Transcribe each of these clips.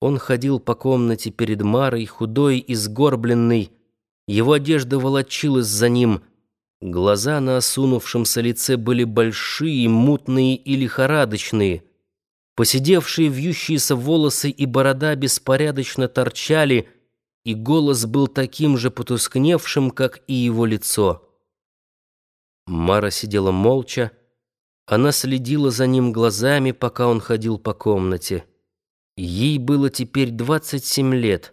Он ходил по комнате перед Марой, худой и сгорбленный. Его одежда волочилась за ним. Глаза на осунувшемся лице были большие, мутные и лихорадочные. Посидевшие вьющиеся волосы и борода беспорядочно торчали, и голос был таким же потускневшим, как и его лицо. Мара сидела молча. Она следила за ним глазами, пока он ходил по комнате. Ей было теперь 27 лет.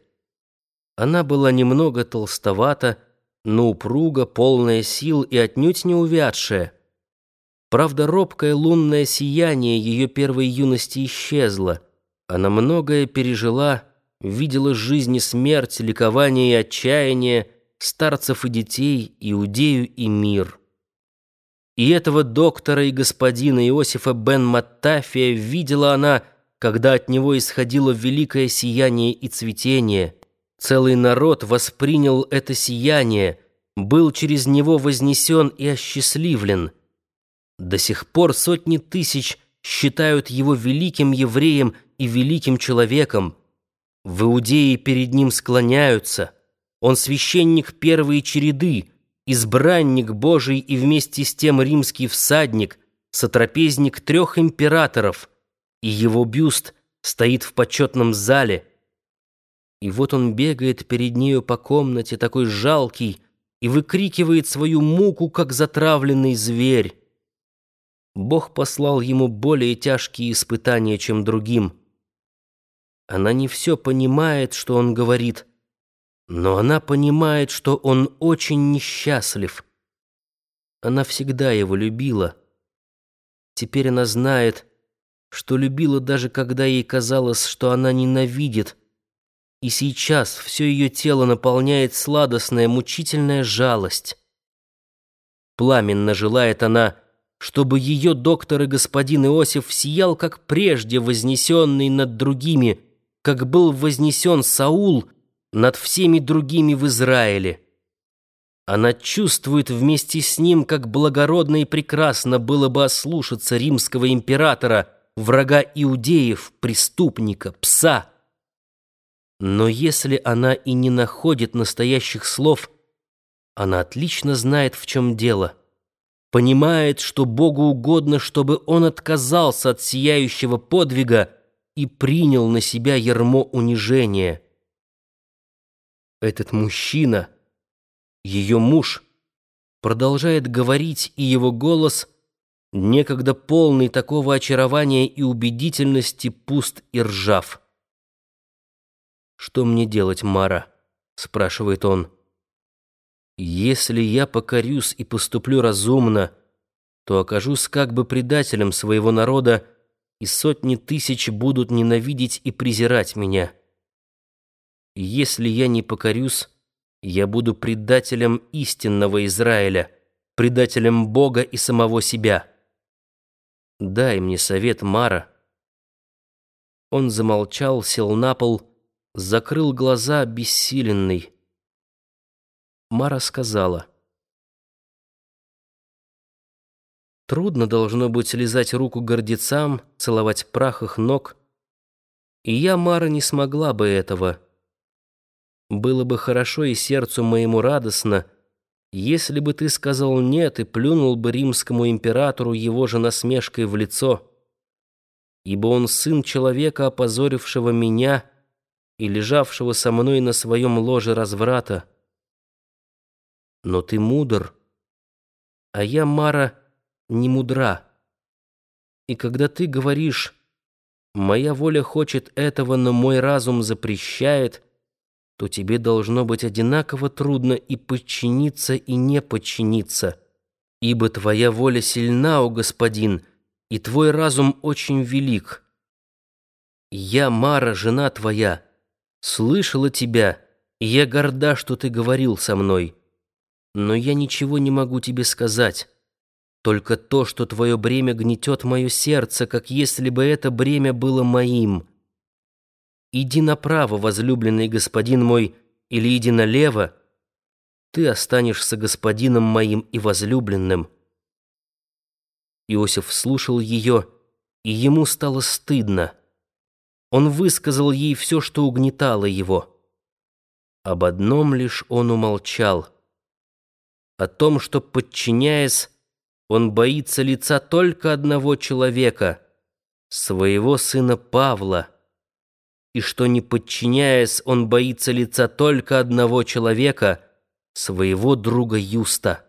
Она была немного толстовата, но упруга, полная сил и отнюдь не увядшая. Правда, робкое лунное сияние ее первой юности исчезло. Она многое пережила, видела жизнь и смерть, ликование и отчаяние, старцев и детей, Иудею и мир. И этого доктора и господина Иосифа бен Маттафия видела она – когда от него исходило великое сияние и цветение. Целый народ воспринял это сияние, был через него вознесен и осчастливлен. До сих пор сотни тысяч считают его великим евреем и великим человеком. В Иудее перед ним склоняются. Он священник первой череды, избранник Божий и вместе с тем римский всадник, сотрапезник трех императоров — и его бюст стоит в почетном зале. И вот он бегает перед нею по комнате, такой жалкий, и выкрикивает свою муку, как затравленный зверь. Бог послал ему более тяжкие испытания, чем другим. Она не все понимает, что он говорит, но она понимает, что он очень несчастлив. Она всегда его любила. Теперь она знает, что любила даже когда ей казалось, что она ненавидит. И сейчас все ее тело наполняет сладостная, мучительная жалость. Пламенно желает она, чтобы ее доктор и господин Иосиф сиял, как прежде, вознесенный над другими, как был вознесен Саул над всеми другими в Израиле. Она чувствует вместе с ним, как благородно и прекрасно было бы ослушаться римского императора — врага иудеев, преступника, пса. Но если она и не находит настоящих слов, она отлично знает, в чем дело. Понимает, что Богу угодно, чтобы он отказался от сияющего подвига и принял на себя ярмо унижения. Этот мужчина, ее муж, продолжает говорить, и его голос — некогда полный такого очарования и убедительности, пуст и ржав. «Что мне делать, Мара?» — спрашивает он. «Если я покорюсь и поступлю разумно, то окажусь как бы предателем своего народа, и сотни тысяч будут ненавидеть и презирать меня. Если я не покорюсь, я буду предателем истинного Израиля, предателем Бога и самого себя». Дай мне совет, Мара. Он замолчал, сел на пол, закрыл глаза, бессиленный. Мара сказала. Трудно должно быть лизать руку гордецам, целовать прах их ног. И я, Мара, не смогла бы этого. Было бы хорошо и сердцу моему радостно, если бы ты сказал «нет» и плюнул бы римскому императору его же насмешкой в лицо, ибо он сын человека, опозорившего меня и лежавшего со мной на своем ложе разврата. Но ты мудр, а я, Мара, не мудра. И когда ты говоришь «моя воля хочет этого, но мой разум запрещает», то тебе должно быть одинаково трудно и подчиниться, и не подчиниться, ибо твоя воля сильна, о господин, и твой разум очень велик. Я, Мара, жена твоя, слышала тебя, и я горда, что ты говорил со мной. Но я ничего не могу тебе сказать, только то, что твое бремя гнетет мое сердце, как если бы это бремя было моим». Иди направо, возлюбленный господин мой, или иди налево, ты останешься господином моим и возлюбленным. Иосиф слушал ее, и ему стало стыдно. Он высказал ей все, что угнетало его. Об одном лишь он умолчал. О том, что, подчиняясь, он боится лица только одного человека, своего сына Павла, и что, не подчиняясь, он боится лица только одного человека, своего друга Юста.